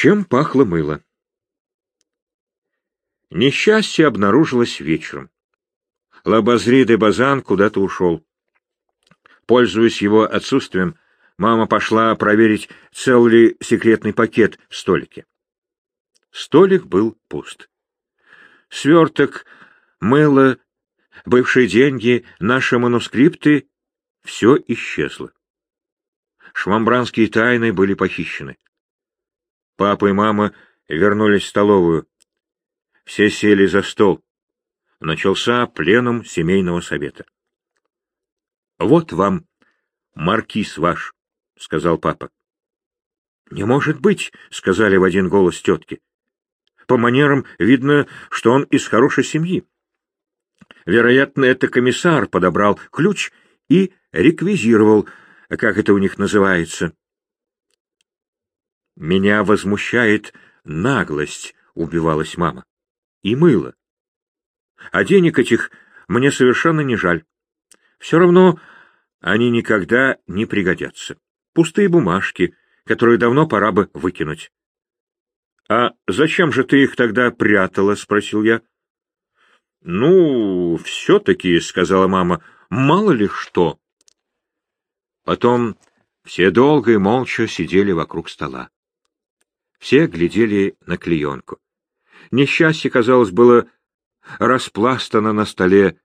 чем пахло мыло. Несчастье обнаружилось вечером. Лабазри де Базан куда-то ушел. Пользуясь его отсутствием, мама пошла проверить, цел ли секретный пакет в столике. Столик был пуст. Сверток, мыло, бывшие деньги, наши манускрипты — все исчезло. Швамбранские тайны были похищены. Папа и мама вернулись в столовую. Все сели за стол. Начался пленум семейного совета. — Вот вам маркиз ваш, — сказал папа. — Не может быть, — сказали в один голос тетки. По манерам видно, что он из хорошей семьи. Вероятно, это комиссар подобрал ключ и реквизировал, как это у них называется. Меня возмущает наглость, убивалась мама. И мыло. А денег этих мне совершенно не жаль. Все равно они никогда не пригодятся. Пустые бумажки, которые давно пора бы выкинуть. — А зачем же ты их тогда прятала? — спросил я. — Ну, все-таки, — сказала мама, — мало ли что. Потом все долго и молча сидели вокруг стола. Все глядели на клеенку. Несчастье, казалось, было распластано на столе,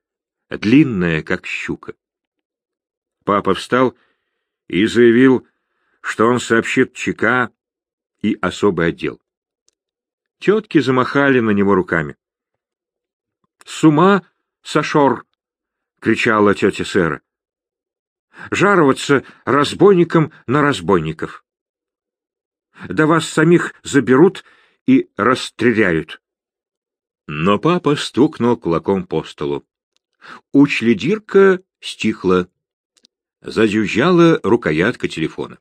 длинное, как щука. Папа встал и заявил, что он сообщит ЧК и особый отдел. Тетки замахали на него руками. — С ума сошор! — кричала тетя Сэра. — Жароваться разбойникам на разбойников да вас самих заберут и расстреляют. Но папа стукнул кулаком по столу. Учледирка стихла. Зазюзжала рукоятка телефона.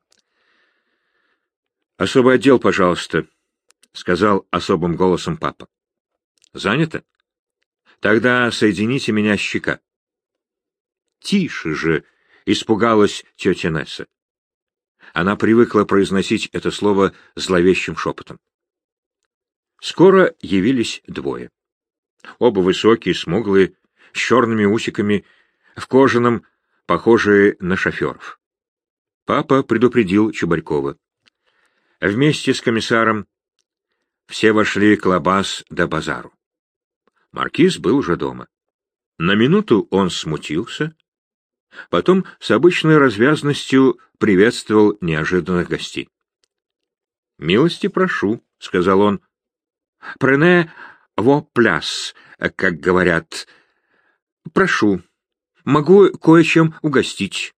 «Особый отдел, пожалуйста», — сказал особым голосом папа. «Занято? Тогда соедините меня с щека». «Тише же!» — испугалась тетя Несса. Она привыкла произносить это слово зловещим шепотом. Скоро явились двое. Оба высокие, смуглые, с черными усиками, в кожаном, похожие на шоферов. Папа предупредил Чубарькова. Вместе с комиссаром все вошли к Лабаз до базару. Маркиз был уже дома. На минуту он смутился, Потом с обычной развязностью приветствовал неожиданных гостей. — Милости прошу, — сказал он. — Прене во пляс, как говорят. Прошу, могу кое-чем угостить.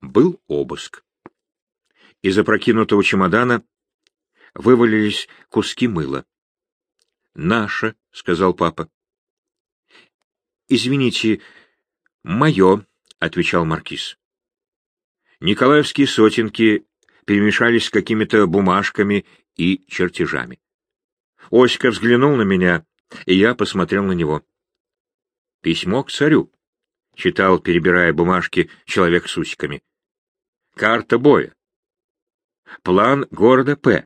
Был обыск. Из опрокинутого чемодана вывалились куски мыла. — Наше, — сказал папа. — Извините, — «Мое», — отвечал маркиз. Николаевские сотенки перемешались с какими-то бумажками и чертежами. Оська взглянул на меня, и я посмотрел на него. «Письмо к царю», — читал, перебирая бумажки, человек с усиками. «Карта боя. План города П.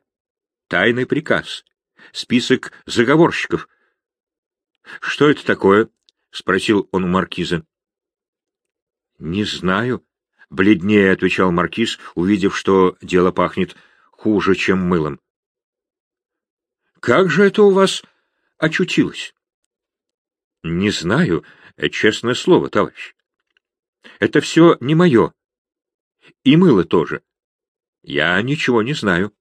Тайный приказ. Список заговорщиков». «Что это такое?» — спросил он у маркиза. Не знаю, бледнее отвечал маркиз, увидев, что дело пахнет хуже, чем мылом. Как же это у вас очутилось? Не знаю, честное слово, товарищ. Это все не мое. И мыло тоже. Я ничего не знаю.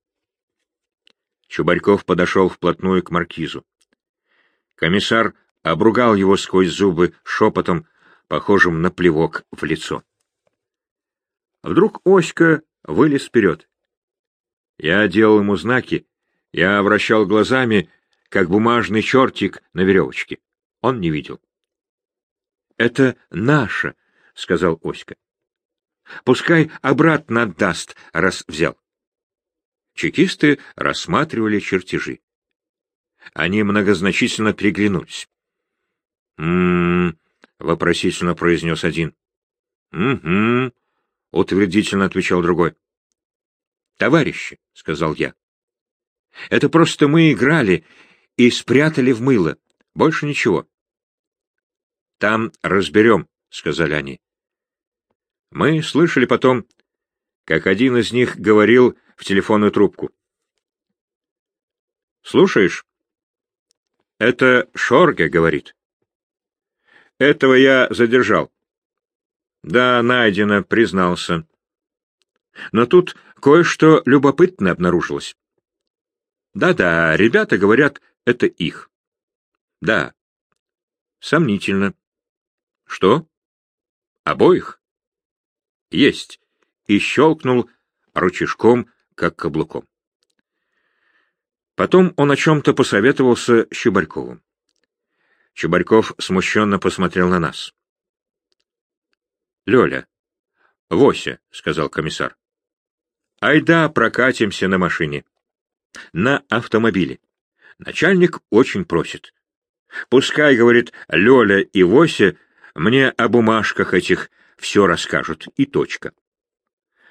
Чубарьков подошел вплотную к маркизу. Комиссар обругал его сквозь зубы шепотом, похожим на плевок в лицо. Вдруг Оська вылез вперед. Я делал ему знаки, я вращал глазами, как бумажный чертик на веревочке. Он не видел. — Это наше, — сказал Оська. — Пускай обратно отдаст, раз взял. Чекисты рассматривали чертежи. Они многозначительно переглянулись. «М-м-м», — вопросительно произнес один. «Угу», — утвердительно отвечал другой. «Товарищи», — сказал я, Это просто мы играли и спрятали в мыло. Больше ничего. Там разберем, — сказали они. Мы слышали потом, как один из них говорил в телефонную трубку. «Слушаешь?» «Это Шорге говорит». «Этого я задержал». «Да, найдено, признался». Но тут кое-что любопытное обнаружилось. Да-да, ребята говорят, это их. Да. Сомнительно. Что? Обоих? Есть. И щелкнул ручежком, как каблуком. Потом он о чем-то посоветовался с Чубарьковым. Чубарьков смущенно посмотрел на нас. — Лёля, — Вося, — сказал комиссар. — Айда прокатимся на машине. — На автомобиле. Начальник очень просит. Пускай, говорит, Лёля и Вося мне о бумажках этих все расскажут, и точка.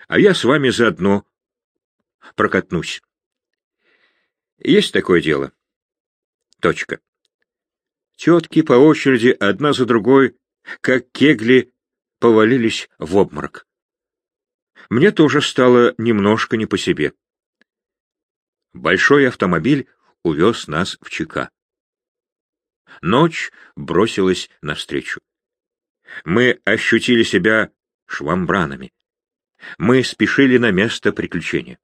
А я с вами заодно прокатнусь. Есть такое дело. Точка. Тетки по очереди, одна за другой, как кегли, повалились в обморок. Мне тоже стало немножко не по себе. Большой автомобиль увез нас в ЧК. Ночь бросилась навстречу. Мы ощутили себя швамбранами. Мы спешили на место приключения.